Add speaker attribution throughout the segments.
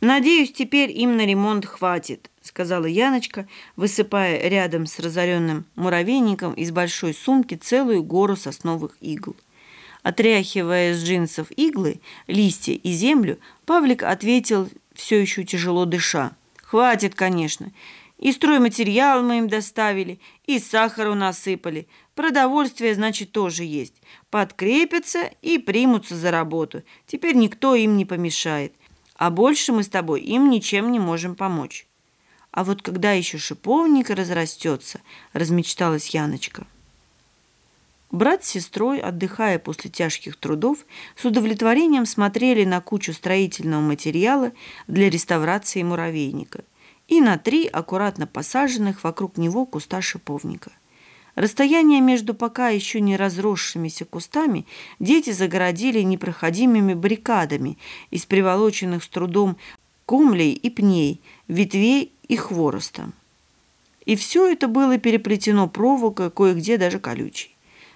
Speaker 1: «Надеюсь, теперь им на ремонт хватит», — сказала Яночка, высыпая рядом с разоренным муравейником из большой сумки целую гору сосновых игл. Отряхивая с джинсов иглы, листья и землю, Павлик ответил, все еще тяжело дыша. «Хватит, конечно. И стройматериал мы им доставили, и сахару насыпали. Продовольствие, значит, тоже есть. Подкрепятся и примутся за работу. Теперь никто им не помешает а больше мы с тобой им ничем не можем помочь. А вот когда еще шиповник разрастется, размечталась Яночка. Брат с сестрой, отдыхая после тяжких трудов, с удовлетворением смотрели на кучу строительного материала для реставрации муравейника и на три аккуратно посаженных вокруг него куста шиповника – Расстояние между пока еще не разросшимися кустами дети загородили непроходимыми баррикадами из приволоченных с трудом кумлей и пней, ветвей и хвороста. И все это было переплетено проволокой, кое-где даже колючей.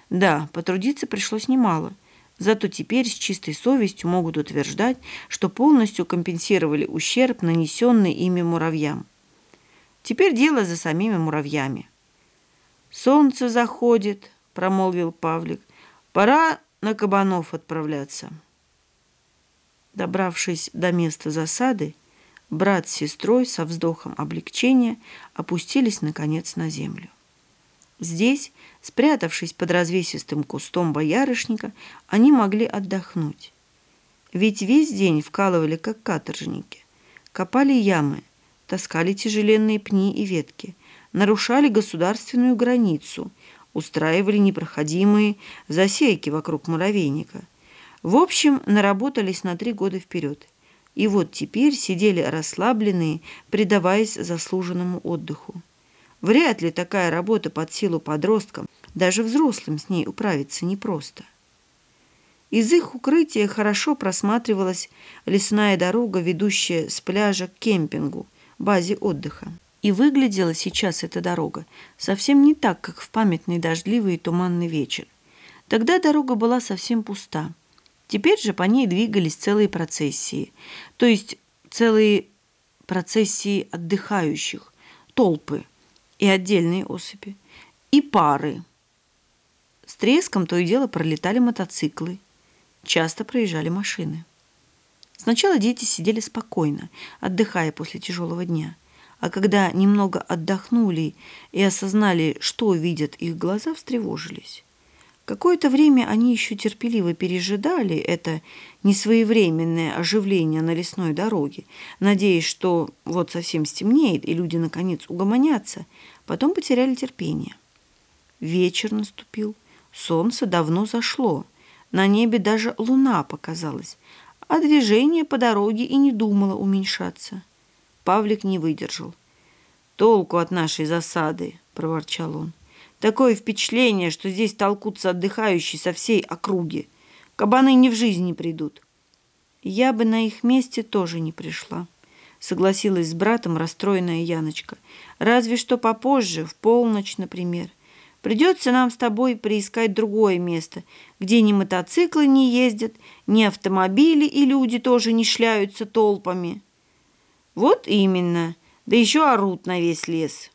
Speaker 1: Да, потрудиться пришлось немало. Зато теперь с чистой совестью могут утверждать, что полностью компенсировали ущерб, нанесенный ими муравьям. Теперь дело за самими муравьями. «Солнце заходит», — промолвил Павлик. «Пора на кабанов отправляться». Добравшись до места засады, брат с сестрой со вздохом облегчения опустились, наконец, на землю. Здесь, спрятавшись под развесистым кустом боярышника, они могли отдохнуть. Ведь весь день вкалывали, как каторжники. Копали ямы, таскали тяжеленные пни и ветки – нарушали государственную границу, устраивали непроходимые засейки вокруг муравейника. В общем, наработались на три года вперед. И вот теперь сидели расслабленные, предаваясь заслуженному отдыху. Вряд ли такая работа под силу подросткам, даже взрослым с ней управиться непросто. Из их укрытия хорошо просматривалась лесная дорога, ведущая с пляжа к кемпингу, базе отдыха. И выглядела сейчас эта дорога совсем не так, как в памятный дождливый и туманный вечер. Тогда дорога была совсем пуста. Теперь же по ней двигались целые процессии, то есть целые процессии отдыхающих, толпы и отдельные особи, и пары. С треском то и дело пролетали мотоциклы, часто проезжали машины. Сначала дети сидели спокойно, отдыхая после тяжелого дня – а когда немного отдохнули и осознали, что видят их глаза, встревожились. Какое-то время они еще терпеливо пережидали это несвоевременное оживление на лесной дороге, надеясь, что вот совсем стемнеет, и люди, наконец, угомонятся. Потом потеряли терпение. Вечер наступил, солнце давно зашло, на небе даже луна показалась, а движение по дороге и не думало уменьшаться. Павлик не выдержал. «Толку от нашей засады!» – проворчал он. «Такое впечатление, что здесь толкутся отдыхающие со всей округи. Кабаны ни в жизнь не придут». «Я бы на их месте тоже не пришла», – согласилась с братом расстроенная Яночка. «Разве что попозже, в полночь, например. Придется нам с тобой приискать другое место, где ни мотоциклы не ездят, ни автомобили и люди тоже не шляются толпами». Вот именно. Да еще орут на весь лес.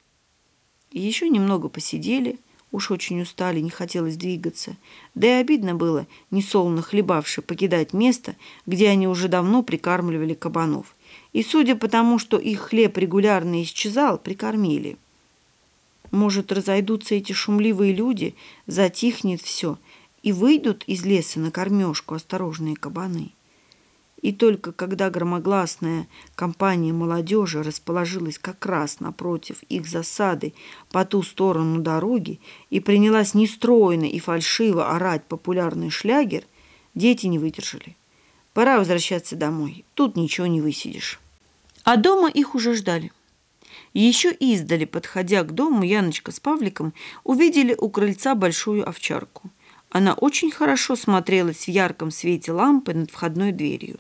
Speaker 1: Еще немного посидели. Уж очень устали, не хотелось двигаться. Да и обидно было, несолоно хлебавши, покидать место, где они уже давно прикармливали кабанов. И судя по тому, что их хлеб регулярно исчезал, прикормили. Может, разойдутся эти шумливые люди, затихнет все, и выйдут из леса на кормежку осторожные кабаны. И только когда громогласная компания молодежи расположилась как раз напротив их засады по ту сторону дороги и принялась нестройно и фальшиво орать популярный шлягер, дети не выдержали. Пора возвращаться домой. Тут ничего не высидишь. А дома их уже ждали. Еще издали, подходя к дому, Яночка с Павликом увидели у крыльца большую овчарку. Она очень хорошо смотрелась в ярком свете лампы над входной дверью.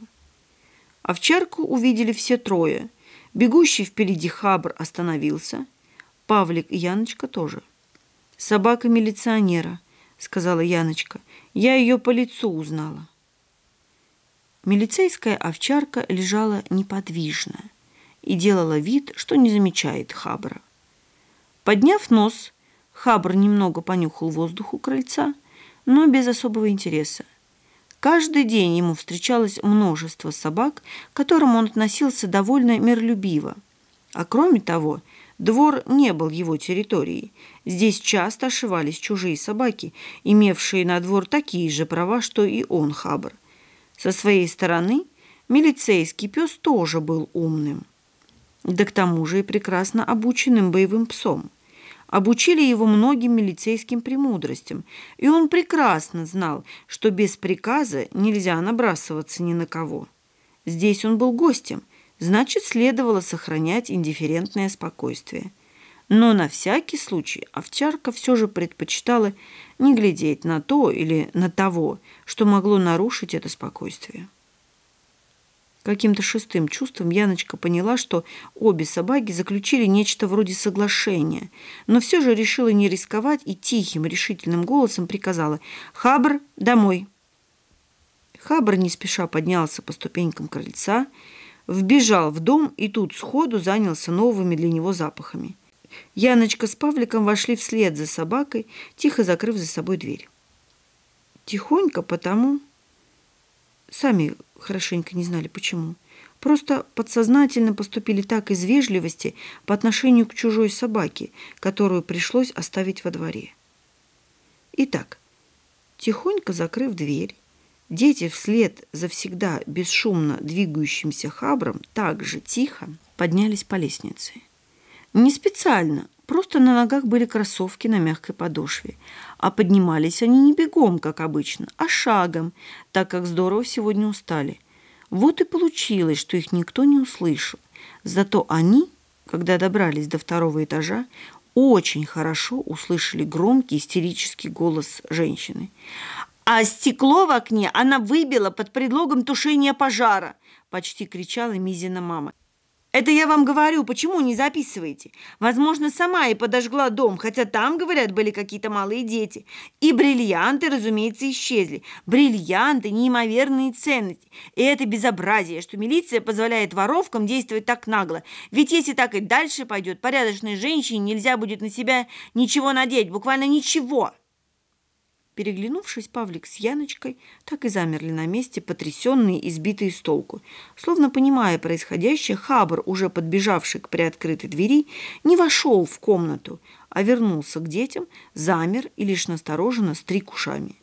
Speaker 1: Овчарку увидели все трое. Бегущий впереди Хабр остановился. Павлик и Яночка тоже. «Собака милиционера», — сказала Яночка. «Я ее по лицу узнала». Милицейская овчарка лежала неподвижно и делала вид, что не замечает Хабра. Подняв нос, Хабр немного понюхал воздух у крыльца, но без особого интереса. Каждый день ему встречалось множество собак, к которым он относился довольно миролюбиво. А кроме того, двор не был его территорией. Здесь часто ошивались чужие собаки, имевшие на двор такие же права, что и он, Хабр. Со своей стороны милицейский пес тоже был умным. Да к тому же и прекрасно обученным боевым псом обучили его многим милицейским премудростям, и он прекрасно знал, что без приказа нельзя набрасываться ни на кого. Здесь он был гостем, значит, следовало сохранять индифферентное спокойствие. Но на всякий случай овчарка все же предпочитала не глядеть на то или на того, что могло нарушить это спокойствие. Каким-то шестым чувством Яночка поняла, что обе собаки заключили нечто вроде соглашения, но все же решила не рисковать и тихим решительным голосом приказала «Хабр, домой!». Хабр не спеша поднялся по ступенькам крыльца, вбежал в дом и тут сходу занялся новыми для него запахами. Яночка с Павликом вошли вслед за собакой, тихо закрыв за собой дверь. Тихонько потому, сами хорошенько не знали почему. Просто подсознательно поступили так из вежливости по отношению к чужой собаке, которую пришлось оставить во дворе. Итак, тихонько закрыв дверь, дети вслед за всегда бесшумно двигающимся хабром также тихо поднялись по лестнице. Не специально, просто на ногах были кроссовки на мягкой подошве, а поднимались они не бегом, как обычно, а шагом, так как здорово сегодня устали. Вот и получилось, что их никто не услышал. Зато они, когда добрались до второго этажа, очень хорошо услышали громкий истерический голос женщины. «А стекло в окне она выбила под предлогом тушения пожара!» – почти кричала Мизина мама. Это я вам говорю, почему не записываете? Возможно, сама и подожгла дом, хотя там, говорят, были какие-то малые дети. И бриллианты, разумеется, исчезли. Бриллианты – неимоверные ценности. И это безобразие, что милиция позволяет воровкам действовать так нагло. Ведь если так и дальше пойдет, порядочной женщине нельзя будет на себя ничего надеть, буквально ничего. Переглянувшись, Павлик с Яночкой так и замерли на месте, потрясенные и сбитые с толку. Словно понимая происходящее, Хабр, уже подбежавший к приоткрытой двери, не вошел в комнату, а вернулся к детям, замер и лишь настороженно стриг ушами.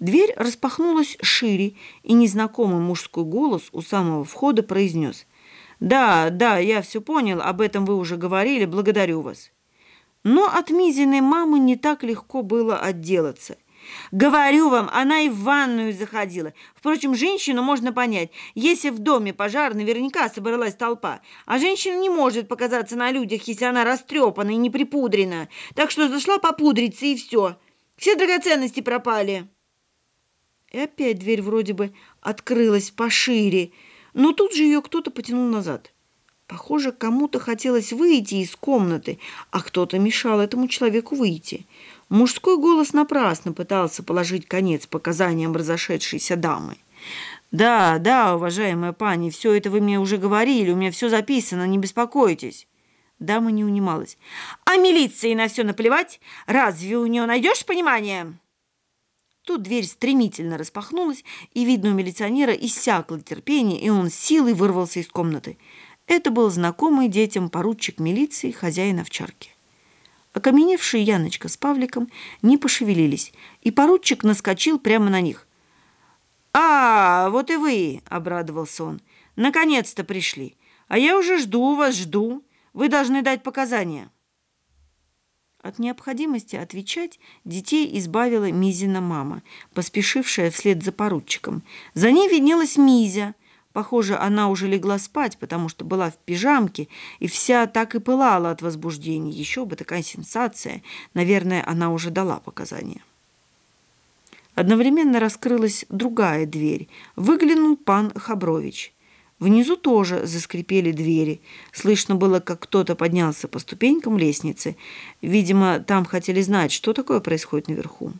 Speaker 1: Дверь распахнулась шире, и незнакомый мужской голос у самого входа произнес «Да, да, я все понял, об этом вы уже говорили, благодарю вас». Но от Мизиной мамы не так легко было отделаться. Говорю вам, она и в ванную заходила. Впрочем, женщину можно понять. Если в доме пожар, наверняка собралась толпа. А женщина не может показаться на людях, если она растрепана и не припудрена. Так что зашла попудриться, и все. Все драгоценности пропали. И опять дверь вроде бы открылась пошире, но тут же ее кто-то потянул назад. Похоже, кому-то хотелось выйти из комнаты, а кто-то мешал этому человеку выйти. Мужской голос напрасно пытался положить конец показаниям разошедшейся дамы. «Да, да, уважаемая пани, все это вы мне уже говорили, у меня все записано, не беспокойтесь». Дама не унималась. «А милиции на все наплевать? Разве у нее найдешь понимание?» Тут дверь стремительно распахнулась, и, видно, у милиционера иссякло терпение, и он силой вырвался из комнаты. Это был знакомый детям поручик милиции, хозяин овчарки. Окаменевшие Яночка с Павликом не пошевелились, и поручик наскочил прямо на них. «А, вот и вы!» — обрадовался он. «Наконец-то пришли. А я уже жду вас, жду. Вы должны дать показания». От необходимости отвечать детей избавила Мизина мама, поспешившая вслед за поручиком. За ней виднелась Мизя, Похоже, она уже легла спать, потому что была в пижамке, и вся так и пылала от возбуждения. Еще бы такая сенсация. Наверное, она уже дала показания. Одновременно раскрылась другая дверь. Выглянул пан Хабрович. Внизу тоже заскрипели двери. Слышно было, как кто-то поднялся по ступенькам лестницы. Видимо, там хотели знать, что такое происходит наверху.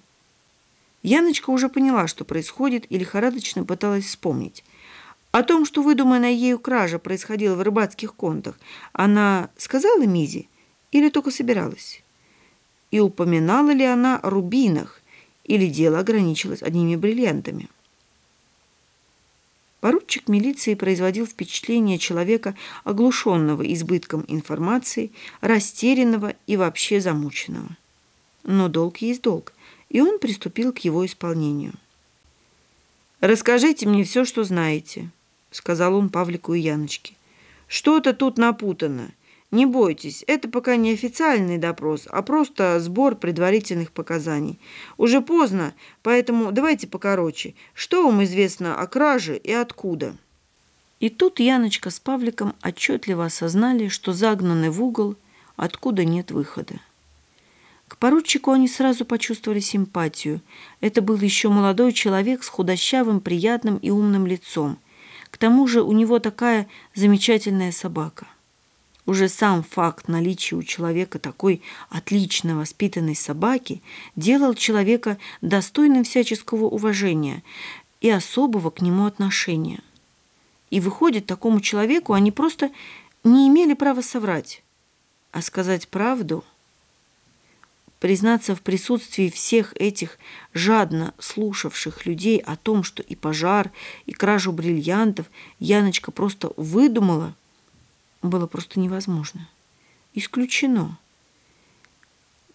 Speaker 1: Яночка уже поняла, что происходит, и лихорадочно пыталась вспомнить – О том, что выдуманная ею кража происходила в рыбацких контах, она сказала Мизе или только собиралась? И упоминала ли она о рубинах, или дело ограничилось одними бриллиантами? Поручик милиции производил впечатление человека, оглушенного избытком информации, растерянного и вообще замученного. Но долг есть долг, и он приступил к его исполнению. «Расскажите мне все, что знаете», — сказал он Павлику и Яночке. «Что-то тут напутано. Не бойтесь, это пока не официальный допрос, а просто сбор предварительных показаний. Уже поздно, поэтому давайте покороче. Что вам известно о краже и откуда?» И тут Яночка с Павликом отчетливо осознали, что загнаны в угол, откуда нет выхода. К поручику они сразу почувствовали симпатию. Это был еще молодой человек с худощавым, приятным и умным лицом. К тому же у него такая замечательная собака. Уже сам факт наличия у человека такой отлично воспитанной собаки делал человека достойным всяческого уважения и особого к нему отношения. И выходит, такому человеку они просто не имели права соврать, а сказать правду – признаться в присутствии всех этих жадно слушавших людей о том, что и пожар, и кражу бриллиантов Яночка просто выдумала, было просто невозможно. Исключено.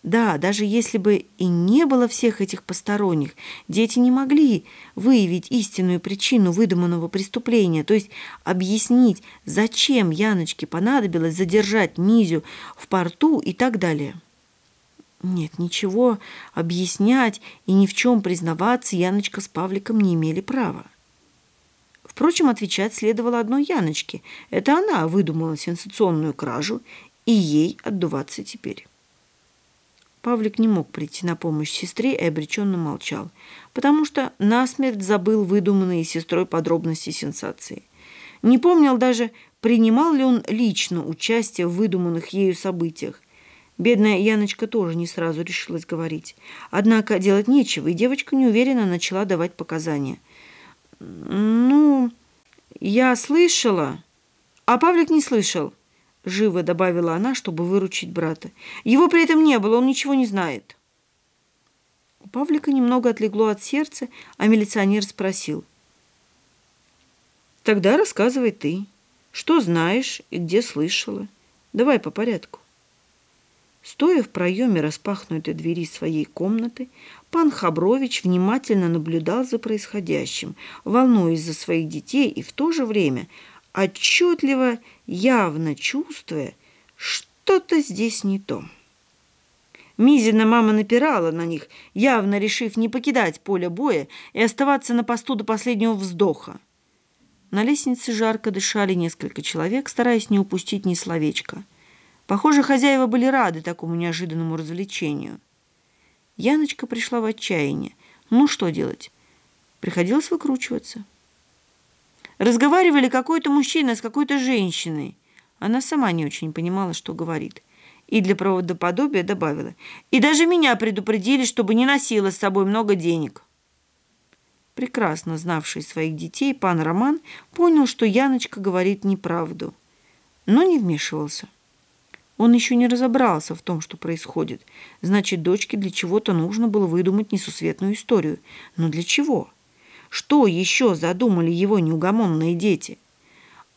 Speaker 1: Да, даже если бы и не было всех этих посторонних, дети не могли выявить истинную причину выдуманного преступления, то есть объяснить, зачем Яночке понадобилось задержать Мизю в порту и так далее. Нет, ничего объяснять и ни в чем признаваться Яночка с Павликом не имели права. Впрочем, отвечать следовало одной Яночке. Это она выдумала сенсационную кражу, и ей отдуваться теперь. Павлик не мог прийти на помощь сестре и обреченно молчал, потому что насмерть забыл выдуманные сестрой подробности сенсации. Не помнил даже, принимал ли он лично участие в выдуманных ею событиях, Бедная Яночка тоже не сразу решилась говорить. Однако делать нечего, и девочка неуверенно начала давать показания. «Ну, я слышала, а Павлик не слышал», — живо добавила она, чтобы выручить брата. «Его при этом не было, он ничего не знает». У Павлика немного отлегло от сердца, а милиционер спросил. «Тогда рассказывай ты. Что знаешь и где слышала? Давай по порядку». Стоя в проеме распахнутой двери своей комнаты, пан Хабрович внимательно наблюдал за происходящим, волнуясь за своих детей и в то же время отчетливо, явно чувствуя, что-то здесь не то. Мизина мама напирала на них, явно решив не покидать поле боя и оставаться на посту до последнего вздоха. На лестнице жарко дышали несколько человек, стараясь не упустить ни словечка – Похоже, хозяева были рады такому неожиданному развлечению. Яночка пришла в отчаяние. Ну, что делать? Приходилось выкручиваться. Разговаривали какой-то мужчина с какой-то женщиной. Она сама не очень понимала, что говорит. И для правдоподобия добавила. И даже меня предупредили, чтобы не носила с собой много денег. Прекрасно знавший своих детей, пан Роман понял, что Яночка говорит неправду, но не вмешивался. Он еще не разобрался в том, что происходит. Значит, дочке для чего-то нужно было выдумать несусветную историю. Но для чего? Что еще задумали его неугомонные дети?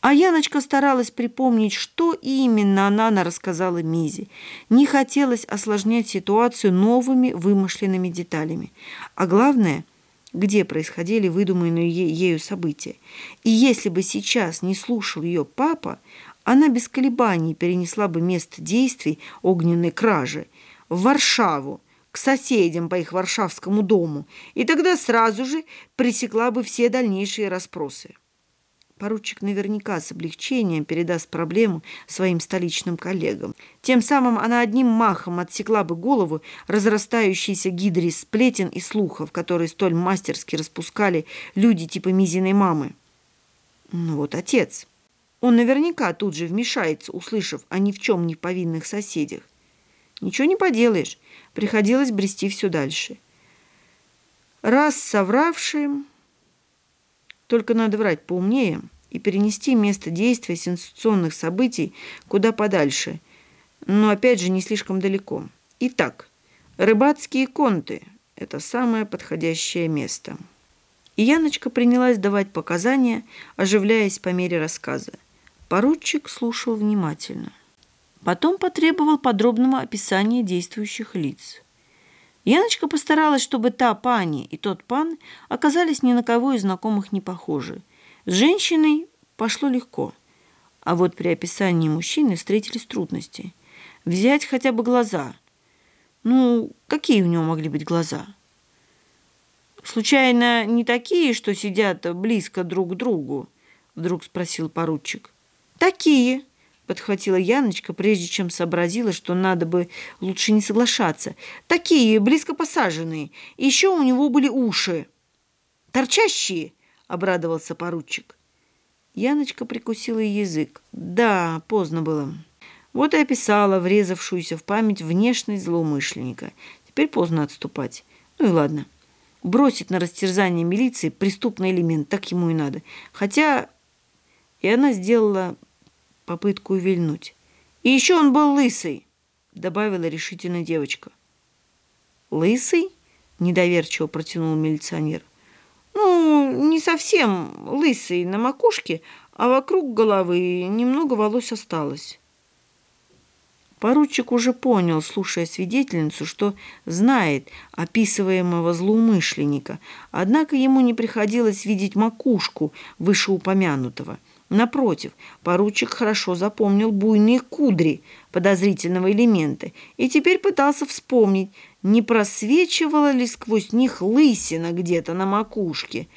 Speaker 1: А Яночка старалась припомнить, что именно она рассказала Мизе. Не хотелось осложнять ситуацию новыми вымышленными деталями. А главное, где происходили выдуманные ею события. И если бы сейчас не слушал ее папа, она без колебаний перенесла бы место действий огненной кражи в Варшаву, к соседям по их варшавскому дому, и тогда сразу же пресекла бы все дальнейшие расспросы. Поручик наверняка с облегчением передаст проблему своим столичным коллегам. Тем самым она одним махом отсекла бы голову разрастающейся гидре сплетен и слухов, которые столь мастерски распускали люди типа Мизиной мамы. Ну вот отец. Он наверняка тут же вмешается, услышав о ни в чем не повинных соседях. Ничего не поделаешь, приходилось брести все дальше. Раз совравшим, Только надо врать поумнее и перенести место действия сенсационных событий куда подальше, но опять же не слишком далеко. Итак, рыбацкие конты – это самое подходящее место. И Яночка принялась давать показания, оживляясь по мере рассказа. Поручик слушал внимательно. Потом потребовал подробного описания действующих лиц. Яночка постаралась, чтобы та пани и тот пан оказались ни на кого из знакомых не похожи. С женщиной пошло легко, а вот при описании мужчины встретились трудности. Взять хотя бы глаза. Ну, какие у него могли быть глаза? «Случайно не такие, что сидят близко друг к другу?» Вдруг спросил поручик. «Такие», — подхватила Яночка, прежде чем сообразила, что надо бы лучше не соглашаться. «Такие, близко посаженные. Еще у него были уши». «Торчащие?» — обрадовался поручик. Яночка прикусила язык. «Да, поздно было». Вот и описала врезавшуюся в память внешность злоумышленника. Теперь поздно отступать. Ну и ладно бросить на растерзание милиции преступный элемент, так ему и надо. Хотя и она сделала попытку увильнуть. И еще он был лысый, добавила решительно девочка. Лысый? Недоверчиво протянул милиционер. Ну, не совсем лысый на макушке, а вокруг головы немного волос осталось. Поручик уже понял, слушая свидетельницу, что знает описываемого злоумышленника, однако ему не приходилось видеть макушку вышеупомянутого. Напротив, поручик хорошо запомнил буйные кудри подозрительного элемента и теперь пытался вспомнить, не просвечивала ли сквозь них лысина где-то на макушке.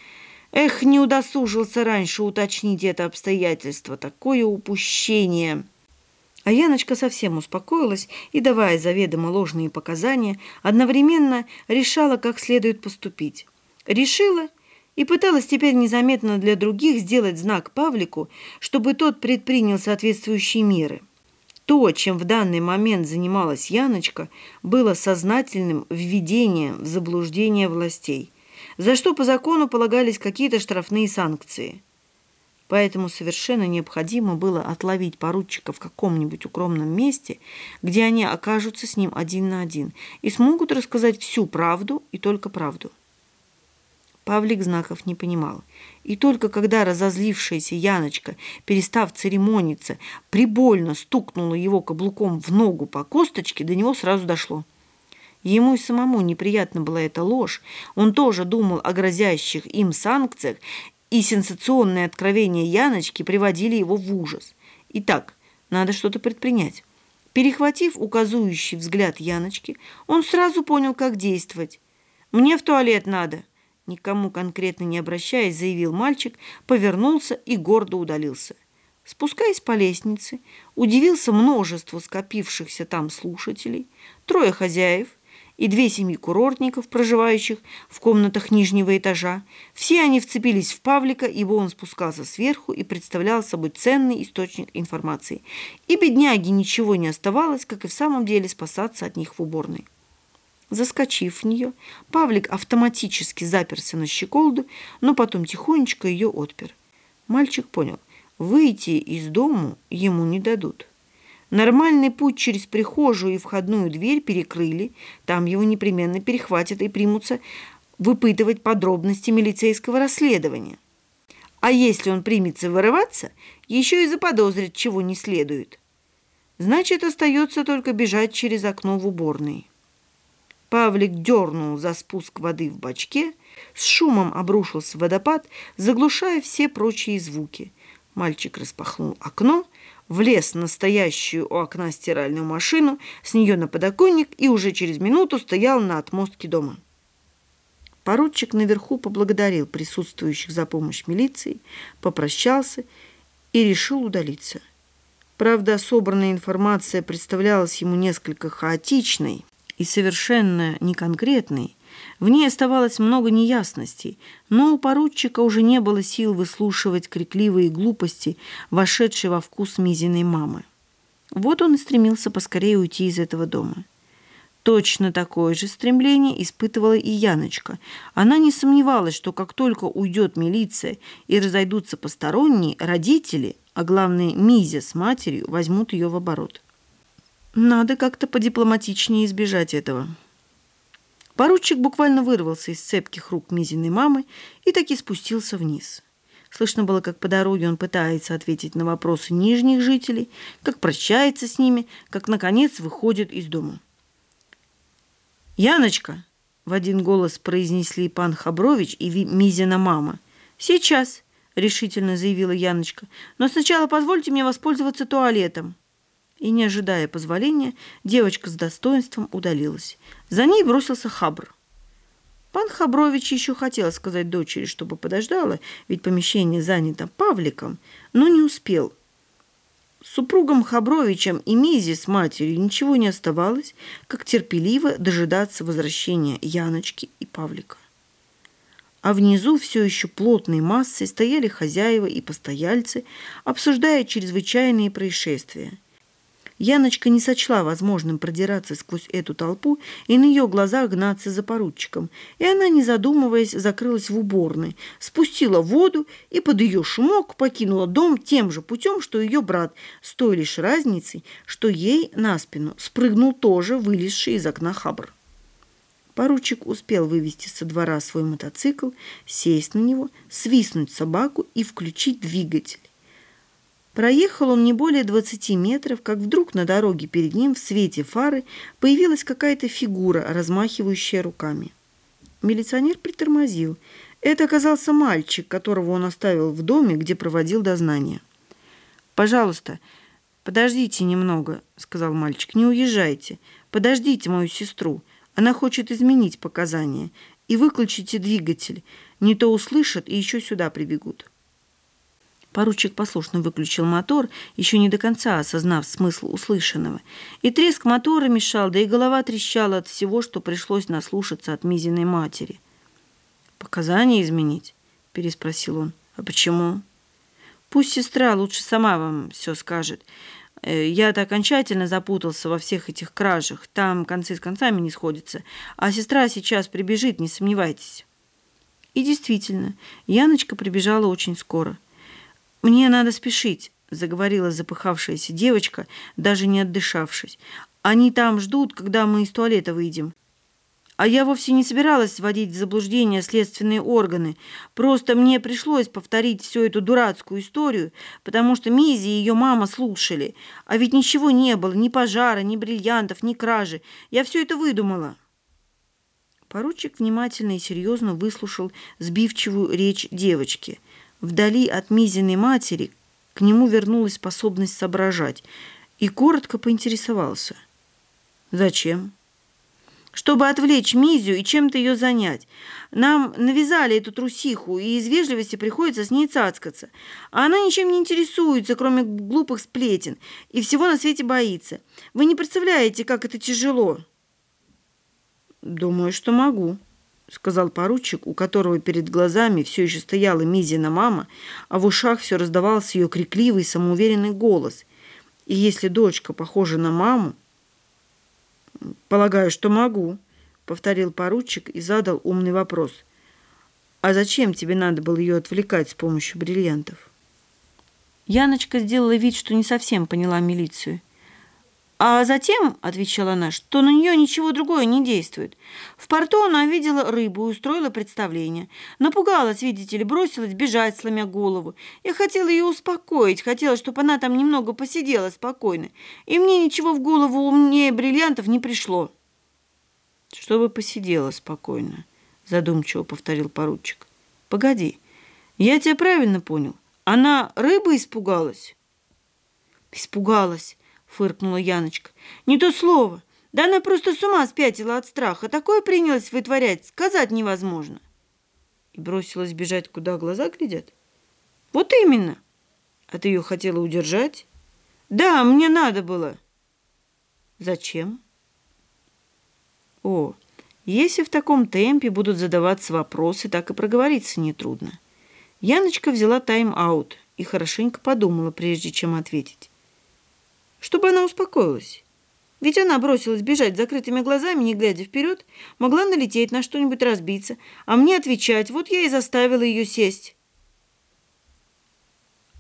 Speaker 1: Эх, не удосужился раньше уточнить это обстоятельство. Такое упущение! А Яночка совсем успокоилась и, давая заведомо ложные показания, одновременно решала, как следует поступить. Решила и пыталась теперь незаметно для других сделать знак Павлику, чтобы тот предпринял соответствующие меры. То, чем в данный момент занималась Яночка, было сознательным введением в заблуждение властей, за что по закону полагались какие-то штрафные санкции – поэтому совершенно необходимо было отловить поручика в каком-нибудь укромном месте, где они окажутся с ним один на один и смогут рассказать всю правду и только правду. Павлик знаков не понимал. И только когда разозлившаяся Яночка, перестав церемониться, прибольно стукнула его каблуком в ногу по косточке, до него сразу дошло. Ему и самому неприятна была эта ложь. Он тоже думал о грозящих им санкциях и сенсационные откровения Яночки приводили его в ужас. Итак, надо что-то предпринять. Перехватив указующий взгляд Яночки, он сразу понял, как действовать. «Мне в туалет надо», — никому конкретно не обращаясь, заявил мальчик, повернулся и гордо удалился. Спускаясь по лестнице, удивился множеству скопившихся там слушателей, трое хозяев — и две семьи курортников, проживающих в комнатах нижнего этажа. Все они вцепились в Павлика, ибо он спускался сверху и представлял собой ценный источник информации. И бедняге ничего не оставалось, как и в самом деле спасаться от них в уборной. Заскочив в нее, Павлик автоматически заперся на щеколду, но потом тихонечко ее отпер. Мальчик понял, выйти из дому ему не дадут. Нормальный путь через прихожую и входную дверь перекрыли. Там его непременно перехватят и примутся выпытывать подробности милицейского расследования. А если он примется вырываться, еще и заподозрит, чего не следует. Значит, остается только бежать через окно в уборной. Павлик дернул за спуск воды в бачке, с шумом обрушился водопад, заглушая все прочие звуки. Мальчик распахнул окно влез на стоящую у окна стиральную машину, с нее на подоконник и уже через минуту стоял на отмостке дома. Поручик наверху поблагодарил присутствующих за помощь милиции, попрощался и решил удалиться. Правда, собранная информация представлялась ему несколько хаотичной и совершенно неконкретной, в ней оставалось много неясностей, но у поручика уже не было сил выслушивать крикливые глупости, вошедшие во вкус Мизиной мамы. Вот он и стремился поскорее уйти из этого дома. Точно такое же стремление испытывала и Яночка. Она не сомневалась, что как только уйдет милиция и разойдутся посторонние, родители, а главное Мизя с матерью, возьмут ее в оборот. Надо как-то подипломатичнее избежать этого. Поручик буквально вырвался из цепких рук Мизиной мамы и таки спустился вниз. Слышно было, как по дороге он пытается ответить на вопросы нижних жителей, как прощается с ними, как, наконец, выходит из дома. «Яночка!» — в один голос произнесли пан Хабрович и Мизина мама. «Сейчас!» — решительно заявила Яночка. «Но сначала позвольте мне воспользоваться туалетом». И, не ожидая позволения, девочка с достоинством удалилась. За ней бросился Хабр. Пан Хабрович еще хотел сказать дочери, чтобы подождала, ведь помещение занято Павликом, но не успел — Супругам Хабровичем и Мизе с матерью ничего не оставалось, как терпеливо дожидаться возвращения Яночки и Павлика. А внизу все еще плотной массой стояли хозяева и постояльцы, обсуждая чрезвычайные происшествия – Яночка не сочла возможным продираться сквозь эту толпу и на ее глазах гнаться за поручиком, и она, не задумываясь, закрылась в уборной, спустила воду и под ее шумок покинула дом тем же путем, что ее брат, с той лишь разницей, что ей на спину спрыгнул тоже вылезший из окна хабр. Поручик успел вывести со двора свой мотоцикл, сесть на него, свистнуть собаку и включить двигатель. Проехал он не более 20 метров, как вдруг на дороге перед ним в свете фары появилась какая-то фигура, размахивающая руками. Милиционер притормозил. Это оказался мальчик, которого он оставил в доме, где проводил дознание. «Пожалуйста, подождите немного», — сказал мальчик. «Не уезжайте. Подождите мою сестру. Она хочет изменить показания. И выключите двигатель. Не то услышат и еще сюда прибегут». Поручик послушно выключил мотор, еще не до конца осознав смысл услышанного. И треск мотора мешал, да и голова трещала от всего, что пришлось наслушаться от Мизиной матери. «Показания изменить?» – переспросил он. «А почему?» «Пусть сестра лучше сама вам все скажет. Э, я-то окончательно запутался во всех этих кражах. Там концы с концами не сходятся. А сестра сейчас прибежит, не сомневайтесь». И действительно, Яночка прибежала очень скоро – «Мне надо спешить», — заговорила запыхавшаяся девочка, даже не отдышавшись. «Они там ждут, когда мы из туалета выйдем». А я вовсе не собиралась вводить в заблуждение следственные органы. Просто мне пришлось повторить всю эту дурацкую историю, потому что Мизи и ее мама слушали. А ведь ничего не было, ни пожара, ни бриллиантов, ни кражи. Я все это выдумала. Поручик внимательно и серьезно выслушал сбивчивую речь девочки – Вдали от Мизиной матери к нему вернулась способность соображать и коротко поинтересовался. «Зачем?» «Чтобы отвлечь Мизю и чем-то ее занять. Нам навязали эту трусиху, и из вежливости приходится с ней цацкаться. А она ничем не интересуется, кроме глупых сплетен, и всего на свете боится. Вы не представляете, как это тяжело». «Думаю, что могу», сказал поручик, у которого перед глазами все еще стояла Мизина мама, а в ушах все раздавался ее крикливый, самоуверенный голос. И если дочка похожа на маму... «Полагаю, что могу», — повторил поручик и задал умный вопрос. «А зачем тебе надо было ее отвлекать с помощью бриллиантов?» Яночка сделала вид, что не совсем поняла милицию — а затем, — отвечала она, — что на нее ничего другое не действует. В порту она видела рыбу и устроила представление. Напугалась, видите ли, бросилась бежать, сломя голову. Я хотела ее успокоить, хотела, чтобы она там немного посидела спокойно. И мне ничего в голову умнее бриллиантов не пришло. «Чтобы посидела спокойно», — задумчиво повторил поручик. «Погоди, я тебя правильно понял. Она рыбы испугалась?» «Испугалась» фыркнула Яночка. «Не то слово. Да она просто с ума спятила от страха. Такое принялось вытворять, сказать невозможно». И бросилась бежать, куда глаза глядят. «Вот именно. А ты ее хотела удержать?» «Да, мне надо было». «Зачем?» «О, если в таком темпе будут задаваться вопросы, так и проговориться нетрудно». Яночка взяла тайм-аут и хорошенько подумала, прежде чем ответить чтобы она успокоилась. Ведь она бросилась бежать закрытыми глазами, не глядя вперед, могла налететь на что-нибудь разбиться, а мне отвечать, вот я и заставила ее сесть.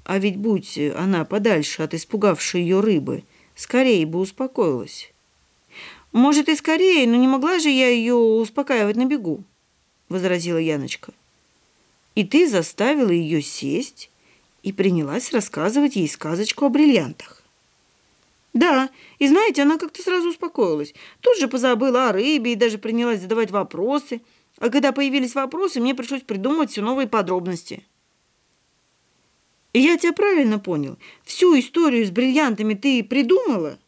Speaker 1: А ведь будь она подальше от испугавшей ее рыбы, скорее бы успокоилась. Может, и скорее, но не могла же я ее успокаивать на бегу, возразила Яночка. И ты заставила ее сесть и принялась рассказывать ей сказочку о бриллиантах. Да, и знаете, она как-то сразу успокоилась. Тут же позабыла о рыбе и даже принялась задавать вопросы. А когда появились вопросы, мне пришлось придумать все новые подробности. И я тебя правильно понял? Всю историю с бриллиантами ты придумала?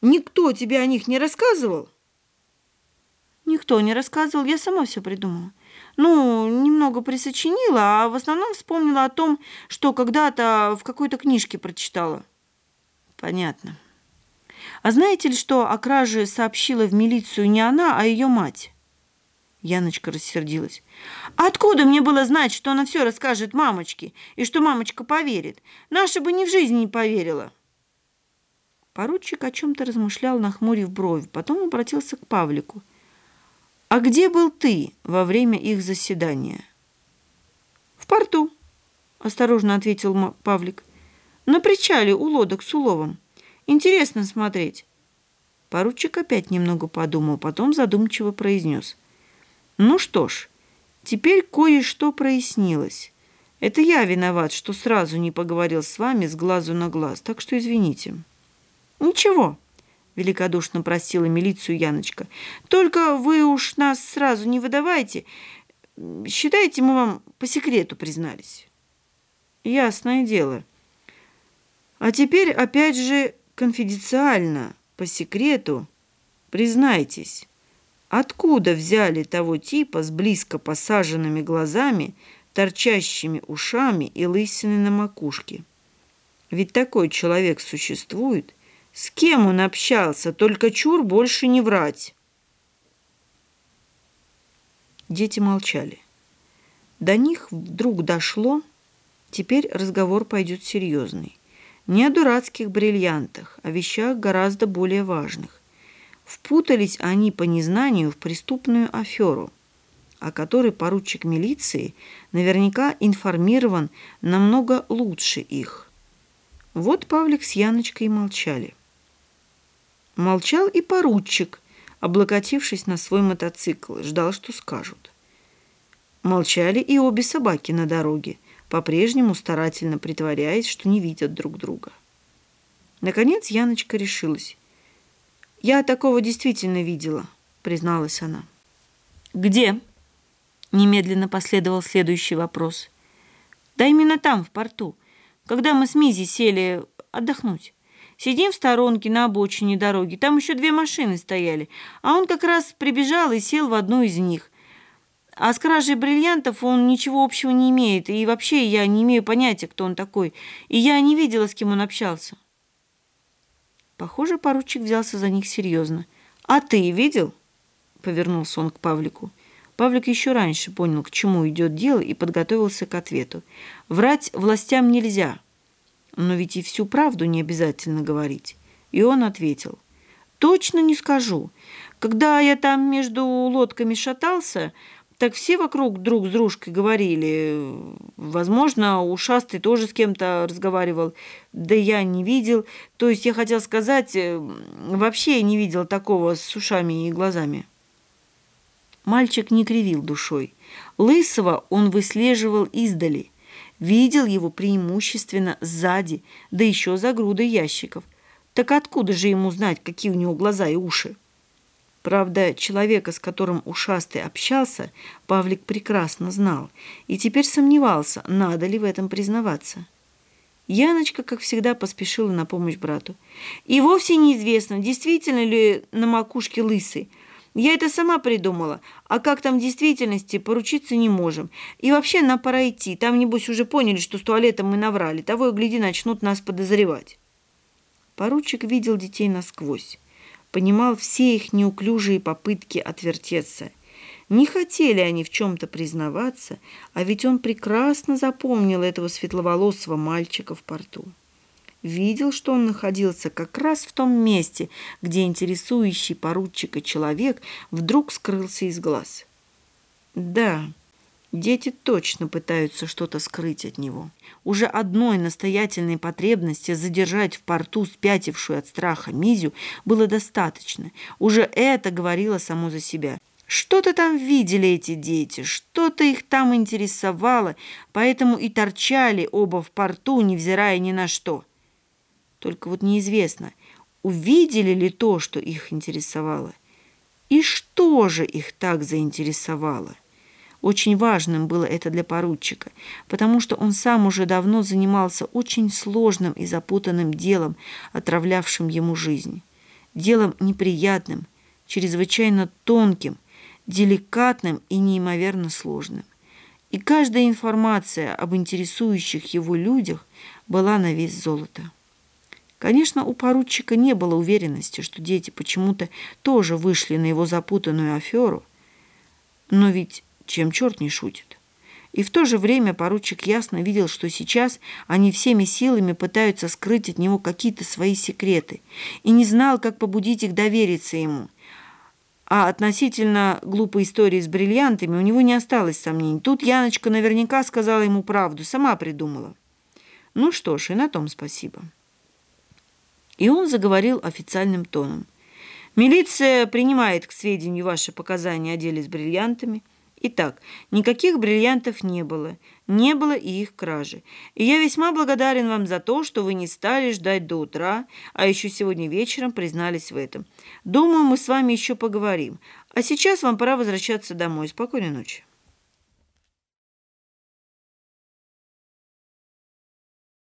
Speaker 1: Никто тебе о них не рассказывал? Никто не рассказывал, я сама все придумала. Ну, немного присочинила, а в основном вспомнила о том, что когда-то в какой-то книжке прочитала. Понятно. А знаете ли, что о краже сообщила в милицию не она, а ее мать? Яночка рассердилась. «Откуда мне было знать, что она все расскажет мамочке, и что мамочка поверит? Наша бы ни в жизни не поверила». Поручик о чем-то размышлял, нахмурив бровь, потом обратился к Павлику. «А где был ты во время их заседания?» «В порту», — осторожно ответил Павлик. «На причале у лодок с уловом». Интересно смотреть». Поручик опять немного подумал, потом задумчиво произнес. «Ну что ж, теперь кое-что прояснилось. Это я виноват, что сразу не поговорил с вами с глазу на глаз, так что извините». «Ничего», — великодушно просила милицию Яночка. «Только вы уж нас сразу не выдавайте. Считайте, мы вам по секрету признались». «Ясное дело. А теперь опять же конфиденциально, по секрету, признайтесь, откуда взяли того типа с близко посаженными глазами, торчащими ушами и лысиной на макушке? Ведь такой человек существует. С кем он общался, только чур больше не врать. Дети молчали. До них вдруг дошло, теперь разговор пойдет серьезный. Не о дурацких бриллиантах, о вещах гораздо более важных. Впутались они по незнанию в преступную аферу, о которой поручик милиции наверняка информирован намного лучше их. Вот Павлик с Яночкой молчали. Молчал и поручик, облокотившись на свой мотоцикл, ждал, что скажут. Молчали и обе собаки на дороге – по-прежнему старательно притворяясь, что не видят друг друга. Наконец Яночка решилась. «Я такого действительно видела», — призналась она. «Где?» — немедленно последовал следующий вопрос. «Да именно там, в порту, когда мы с Мизи сели отдохнуть. Сидим в сторонке на обочине дороги, там еще две машины стояли, а он как раз прибежал и сел в одну из них. А с кражей бриллиантов он ничего общего не имеет. И вообще я не имею понятия, кто он такой. И я не видела, с кем он общался. Похоже, поручик взялся за них серьезно. «А ты видел?» — повернулся он к Павлику. Павлик еще раньше понял, к чему идет дело, и подготовился к ответу. «Врать властям нельзя, но ведь и всю правду не обязательно говорить». И он ответил. «Точно не скажу. Когда я там между лодками шатался, так все вокруг друг с дружкой говорили. Возможно, ушастый тоже с кем-то разговаривал. Да я не видел. То есть я хотел сказать, э, вообще не видел такого с ушами и глазами. Мальчик не кривил душой. Лысого он выслеживал издали. Видел его преимущественно сзади, да еще за грудой ящиков. Так откуда же ему знать, какие у него глаза и уши? Правда, человека, с которым ушастый общался, Павлик прекрасно знал и теперь сомневался, надо ли в этом признаваться. Яночка, как всегда, поспешила на помощь брату. И вовсе неизвестно, действительно ли на макушке лысый. Я это сама придумала, а как там в действительности, поручиться не можем. И вообще нам пора идти, там, небось, уже поняли, что с туалетом мы наврали, того и гляди, начнут нас подозревать. Поручик видел детей насквозь понимал все их неуклюжие попытки отвертеться. Не хотели они в чем-то признаваться, а ведь он прекрасно запомнил этого светловолосого мальчика в порту. видел, что он находился как раз в том месте, где интересующий поручика человек вдруг скрылся из глаз. Да, дети точно пытаются что-то скрыть от него. Уже одной настоятельной потребности задержать в порту спятившую от страха Мизю было достаточно. Уже это говорило само за себя. Что-то там видели эти дети, что-то их там интересовало, поэтому и торчали оба в порту, невзирая ни на что. Только вот неизвестно, увидели ли то, что их интересовало, и что же их так заинтересовало. Очень важным было это для поручика, потому что он сам уже давно занимался очень сложным и запутанным делом, отравлявшим ему жизнь. Делом неприятным, чрезвычайно тонким, деликатным и неимоверно сложным. И каждая информация об интересующих его людях была на вес золота. Конечно, у поручика не было уверенности, что дети почему-то тоже вышли на его запутанную аферу, но ведь чем черт не шутит. И в то же время поручик ясно видел, что сейчас они всеми силами пытаются скрыть от него какие-то свои секреты, и не знал, как побудить их довериться ему. А относительно глупой истории с бриллиантами у него не осталось сомнений. Тут Яночка наверняка сказала ему правду, сама придумала. Ну что ж, и на том спасибо. И он заговорил официальным тоном. «Милиция принимает к сведению ваши показания о деле с бриллиантами. Итак, никаких бриллиантов не было, не было и их кражи. И я весьма благодарен вам за то, что вы не стали ждать до утра, а еще сегодня вечером признались в этом. Думаю, мы с вами еще поговорим. А сейчас вам пора возвращаться домой. Спокойной ночи».